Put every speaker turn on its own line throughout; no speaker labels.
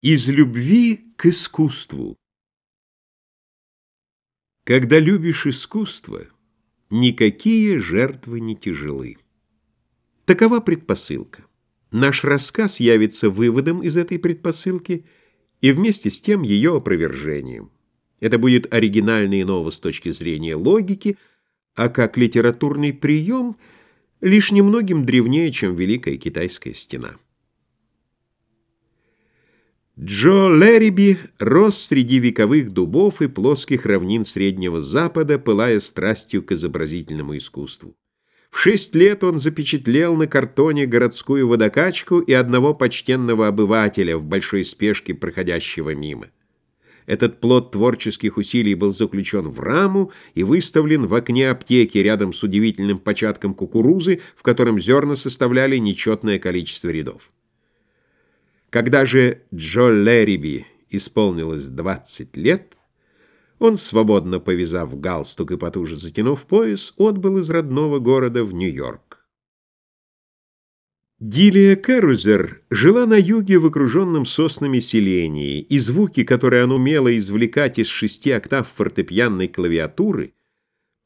Из любви к искусству Когда любишь искусство, никакие жертвы не тяжелы. Такова предпосылка. Наш рассказ явится выводом из этой предпосылки и вместе с тем ее опровержением. Это будет оригинально и ново с точки зрения логики, а как литературный прием лишь немногим древнее, чем Великая Китайская стена. Джо Лэриби рос среди вековых дубов и плоских равнин Среднего Запада, пылая страстью к изобразительному искусству. В шесть лет он запечатлел на картоне городскую водокачку и одного почтенного обывателя в большой спешке, проходящего мимо. Этот плод творческих усилий был заключен в раму и выставлен в окне аптеки рядом с удивительным початком кукурузы, в котором зерна составляли нечетное количество рядов. Когда же Джо Лэриби исполнилось 20 лет, он, свободно повязав галстук и потуже затянув пояс, отбыл из родного города в Нью-Йорк. Дилия Карузер жила на юге в окруженном соснами селении, и звуки, которые она умела извлекать из шести октав фортепианной клавиатуры,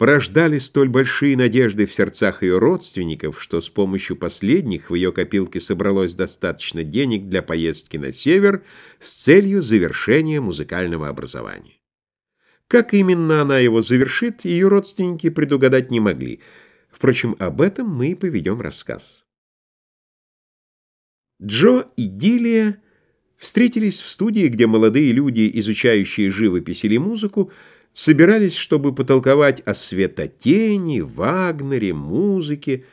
порождали столь большие надежды в сердцах ее родственников, что с помощью последних в ее копилке собралось достаточно денег для поездки на север с целью завершения музыкального образования. Как именно она его завершит, ее родственники предугадать не могли. Впрочем, об этом мы и поведем рассказ. Джо и Дилия встретились в студии, где молодые люди, изучающие живопись или музыку, собирались, чтобы потолковать о светотени, Вагнере, музыке,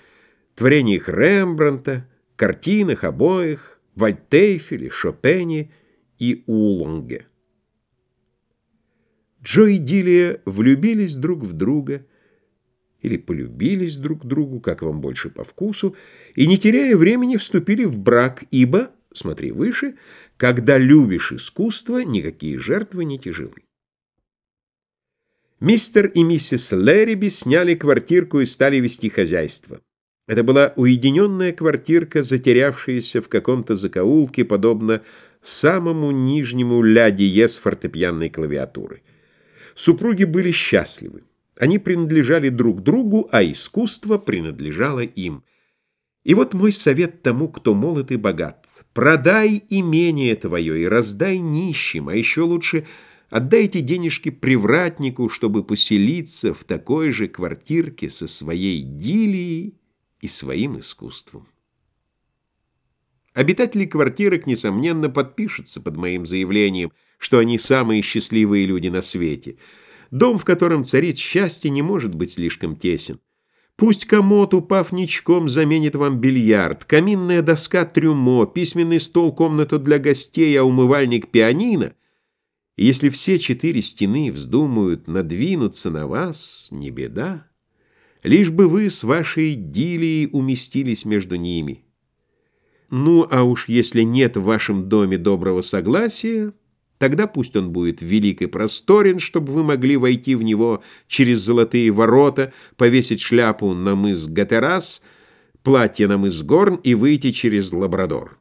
творениях Рембранта, картинах обоих, Вальтейфеле, Шопене и Улонге. Джо и Дилия влюбились друг в друга или полюбились друг другу, как вам больше по вкусу, и, не теряя времени, вступили в брак, ибо, смотри выше, когда любишь искусство, никакие жертвы не тяжелы. Мистер и миссис Лэриби сняли квартирку и стали вести хозяйство. Это была уединенная квартирка, затерявшаяся в каком-то закоулке, подобно самому нижнему ля диез фортепианной клавиатуры. Супруги были счастливы. Они принадлежали друг другу, а искусство принадлежало им. И вот мой совет тому, кто молод и богат. Продай имение твое и раздай нищим, а еще лучше – Отдайте денежки привратнику, чтобы поселиться в такой же квартирке со своей дилией и своим искусством. Обитатели квартирок, несомненно, подпишутся под моим заявлением, что они самые счастливые люди на свете. Дом, в котором царит счастье, не может быть слишком тесен. Пусть комод, упав ничком, заменит вам бильярд, каминная доска трюмо, письменный стол, комната для гостей, а умывальник пианино и если все четыре стены вздумают надвинуться на вас, не беда, лишь бы вы с вашей идиллией уместились между ними. Ну, а уж если нет в вашем доме доброго согласия, тогда пусть он будет велик и просторен, чтобы вы могли войти в него через золотые ворота, повесить шляпу на мыс Гатерас, платье на мыс Горн и выйти через Лабрадор.